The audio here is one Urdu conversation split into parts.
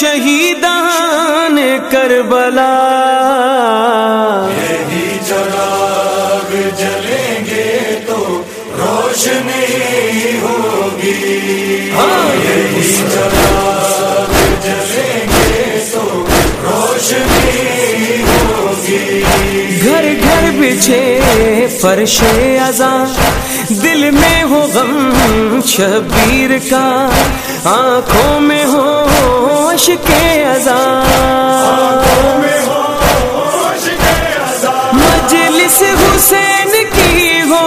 شہیدان کربلا۔ یہی چراغ جلیں گے تو روشنی ہوگی۔ ہاں۔ یہی چراغ جلیں گے تو روشنی ہوگی۔ گھر گھر بچھے فرش ازاں دل میں ہو غم شبیر کا۔ آنکھوں میں ہو عشق ازاں مجلس حسین کی ہو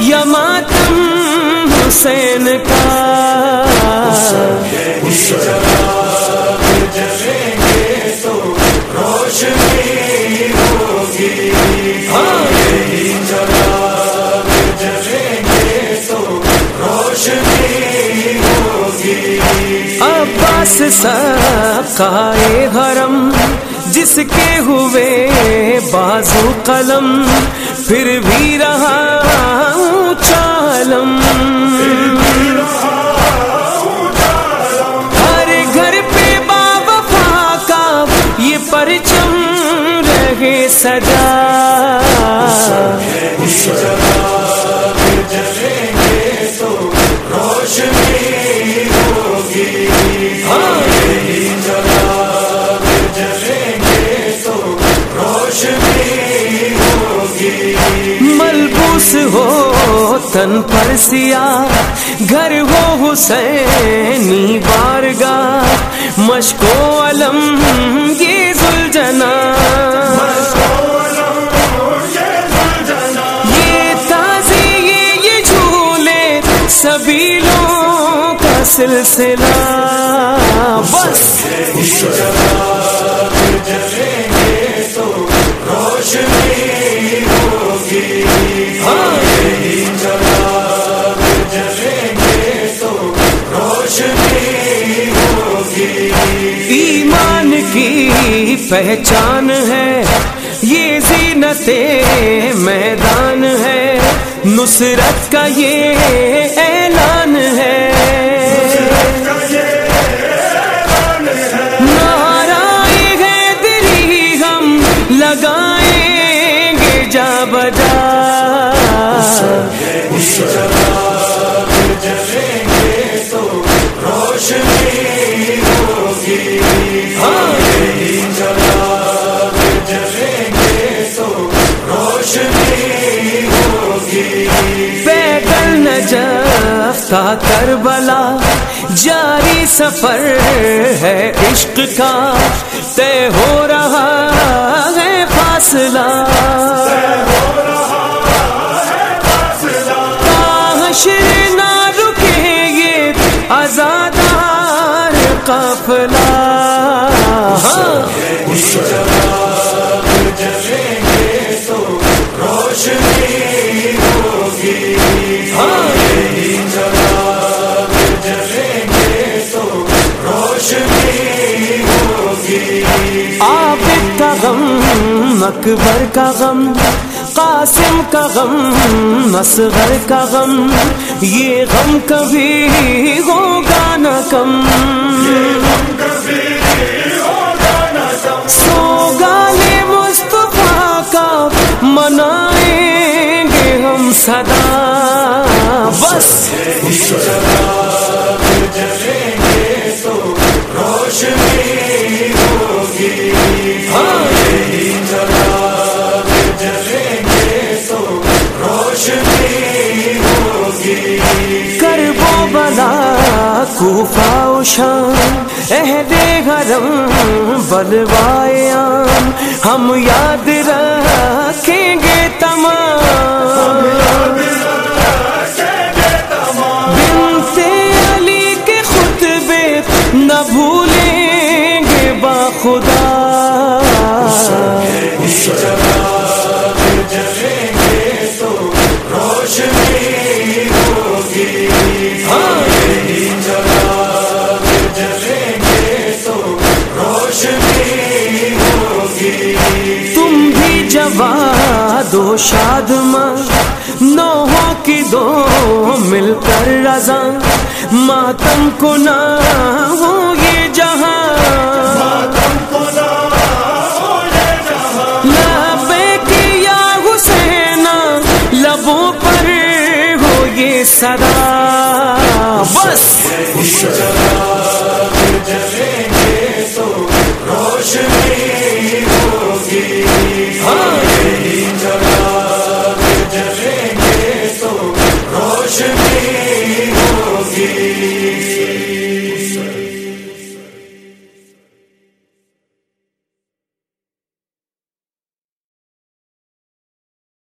یا ماتم حسین کا۔ یہی روشنی عباس سقائے حرم، جس کے ہوئے بازو قلم، پھر بھی رہا چالم۔ ہر گھر پہ بابا کا یہ پرچم رہے سجا۔ ہو پر سیاہ، گھر ہو حسینی بارگاہ مشکو علم یہ زلجنا۔ یہ تازی یہ یہ جھولے سبیلوں کا سلسلہ۔ بس۔ پہچان ہے، یہ زینت میدان ہے۔ نصرت کا یہ اعلان ہے۔ ناراج ہے دلی ہم لگائیں گے جا بجا۔ نجف کا کربلا، جاری سفر ہے عشق کا۔ طے ہو رہا ہے فاصلہ۔ نہ رکے یہ آزادار قافلہ۔ ہاں۔ جلیں گے تو روشنی کا غم، اکبر کا غم، قاسم کا غم، اصغر کا غم، یہ غم کبھی ہوگا نہ کم۔ سوگال مصطفیٰ کا منائیں گے ہم صدا۔ بس۔ جلیں گے تو روشنی۔ کوفہ و شام عہد حرم بلوائے عام ہم یاد رکھیں گے تمام۔ بنت علی کے خطبے نہ بھولیں گے باخدا خدا۔ شاد ماں نوحوں کی دو مل کر رضا۔ ماتم کو نہ ہو یہ جہاں۔ لبے کیا حسین لبوں پر ہو یہ صدا۔ بس۔